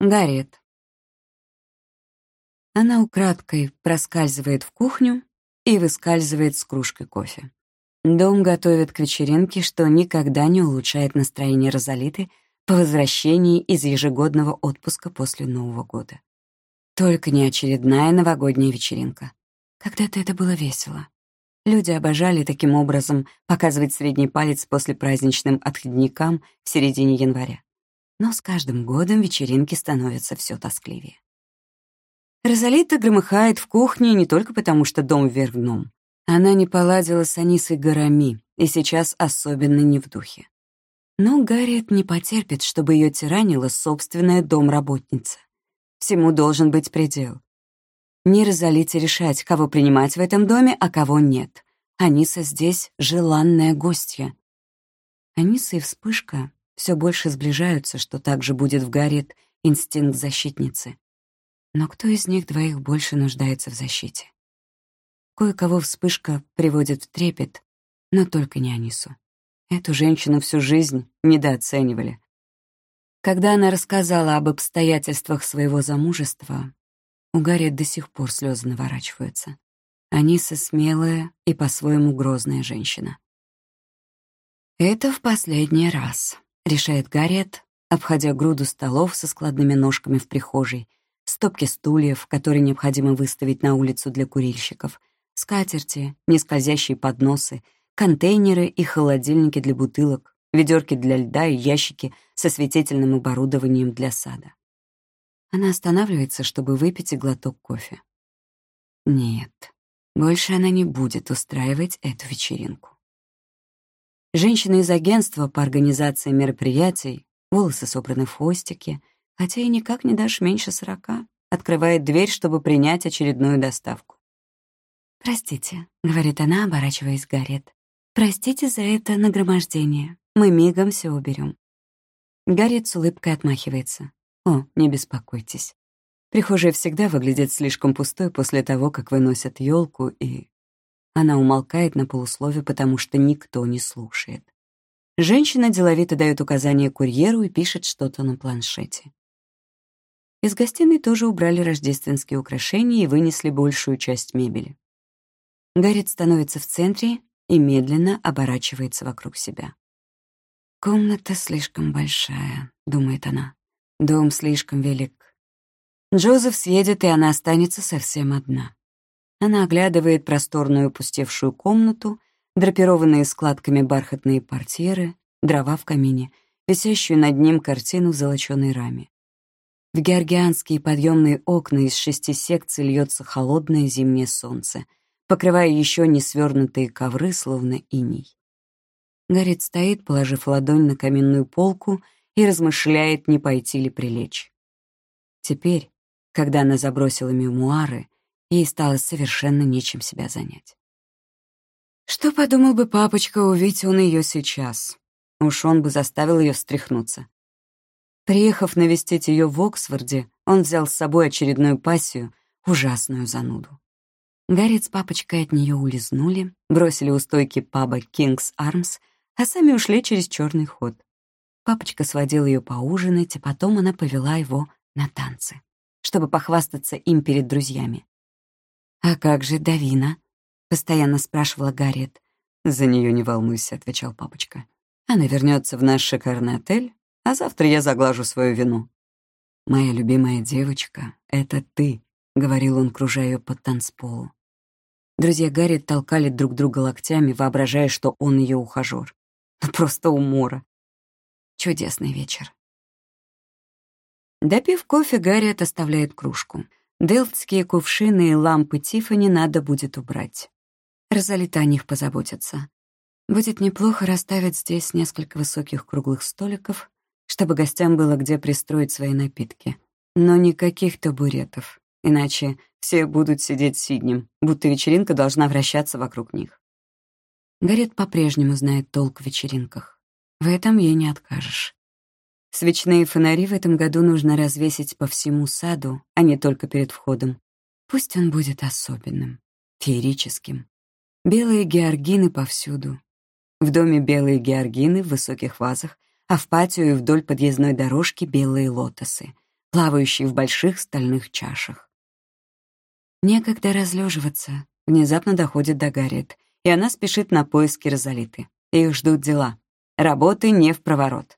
Гарет. Она украдкой проскальзывает в кухню и выскальзывает с кружкой кофе. Дом готовит к вечеринке, что никогда не улучшает настроение Розалиты по возвращении из ежегодного отпуска после Нового года. Только не очередная новогодняя вечеринка. Когда-то это было весело. Люди обожали таким образом показывать средний палец после праздничным отходникам в середине января. Но с каждым годом вечеринки становятся все тоскливее. Розалита громыхает в кухне не только потому, что дом вверх дном. Она не поладила с Анисой Гарами и сейчас особенно не в духе. Но Гарриет не потерпит, чтобы ее тиранила собственная домработница. Всему должен быть предел. Не Розалите решать, кого принимать в этом доме, а кого нет. Аниса здесь желанная гостья. Аниса и Вспышка все больше сближаются, что также будет в Гарриет инстинкт защитницы. Но кто из них двоих больше нуждается в защите? Кое-кого вспышка приводит в трепет, но только не Анису. Эту женщину всю жизнь недооценивали. Когда она рассказала об обстоятельствах своего замужества, у Гарри до сих пор слезы наворачиваются. Аниса смелая и по-своему грозная женщина. «Это в последний раз», — решает Гарриет, обходя груду столов со складными ножками в прихожей — стопки стульев, которые необходимо выставить на улицу для курильщиков, скатерти, нескользящие подносы, контейнеры и холодильники для бутылок, ведерки для льда и ящики со светительным оборудованием для сада. Она останавливается, чтобы выпить и глоток кофе. Нет, больше она не будет устраивать эту вечеринку. Женщина из агентства по организации мероприятий, волосы собраны в хвостики, хотя и никак не дашь меньше сорока, открывает дверь, чтобы принять очередную доставку. «Простите», — говорит она, оборачиваясь к Гарет. «Простите за это нагромождение. Мы мигом все уберем». Гарет с улыбкой отмахивается. «О, не беспокойтесь. Прихожая всегда выглядит слишком пустой после того, как выносят елку, и...» Она умолкает на полуслове, потому что никто не слушает. Женщина деловито дает указание курьеру и пишет что-то на планшете. Из гостиной тоже убрали рождественские украшения и вынесли большую часть мебели. Гаррит становится в центре и медленно оборачивается вокруг себя. «Комната слишком большая», — думает она. «Дом слишком велик. Джозеф съедет, и она останется совсем одна». Она оглядывает просторную опустевшую комнату, драпированные складками бархатные портьеры, дрова в камине, висящую над ним картину в золоченой раме. В георгианские подъемные окна из шести секций льется холодное зимнее солнце, покрывая еще не свернутые ковры, словно иней. Гаррит стоит, положив ладонь на каменную полку, и размышляет, не пойти ли прилечь. Теперь, когда она забросила мемуары, ей стало совершенно нечем себя занять. Что подумал бы папочка, увидеть он ее сейчас? Уж он бы заставил ее встряхнуться. Приехав навестить ее в Оксфорде, он взял с собой очередную пассию, ужасную зануду. Гарри с папочкой от нее улизнули, бросили у стойки паба «Кингс Армс», а сами ушли через черный ход. Папочка сводил ее поужинать, а потом она повела его на танцы, чтобы похвастаться им перед друзьями. «А как же Давина?» — постоянно спрашивала Гарриет. «За нее не волнуйся», — отвечал папочка. «Она вернется в наш шикарный отель, а завтра я заглажу свою вину. «Моя любимая девочка — это ты», — говорил он, кружая ее под танцполу. Друзья Гарри толкали друг друга локтями, воображая, что он ее ухажер. Ну, просто умора. Чудесный вечер. Допив кофе, Гарри оставляет кружку. Делфтские кувшины и лампы Тиффани надо будет убрать. Розалита о них позаботится. Будет неплохо расставить здесь несколько высоких круглых столиков, чтобы гостям было где пристроить свои напитки. Но никаких табуретов, иначе все будут сидеть сиднем, будто вечеринка должна вращаться вокруг них. Гарет по-прежнему знает толк в вечеринках. В этом ей не откажешь. Свечные фонари в этом году нужно развесить по всему саду, а не только перед входом. Пусть он будет особенным, феерическим. Белые георгины повсюду. В доме белые георгины в высоких вазах — а в патио и вдоль подъездной дорожки белые лотосы. плавающий в больших стальных чашах. Некогда разлеживаться, внезапно доходит до Гарриет, и она спешит на поиски Розалиты. Их ждут дела. Работы не в проворот.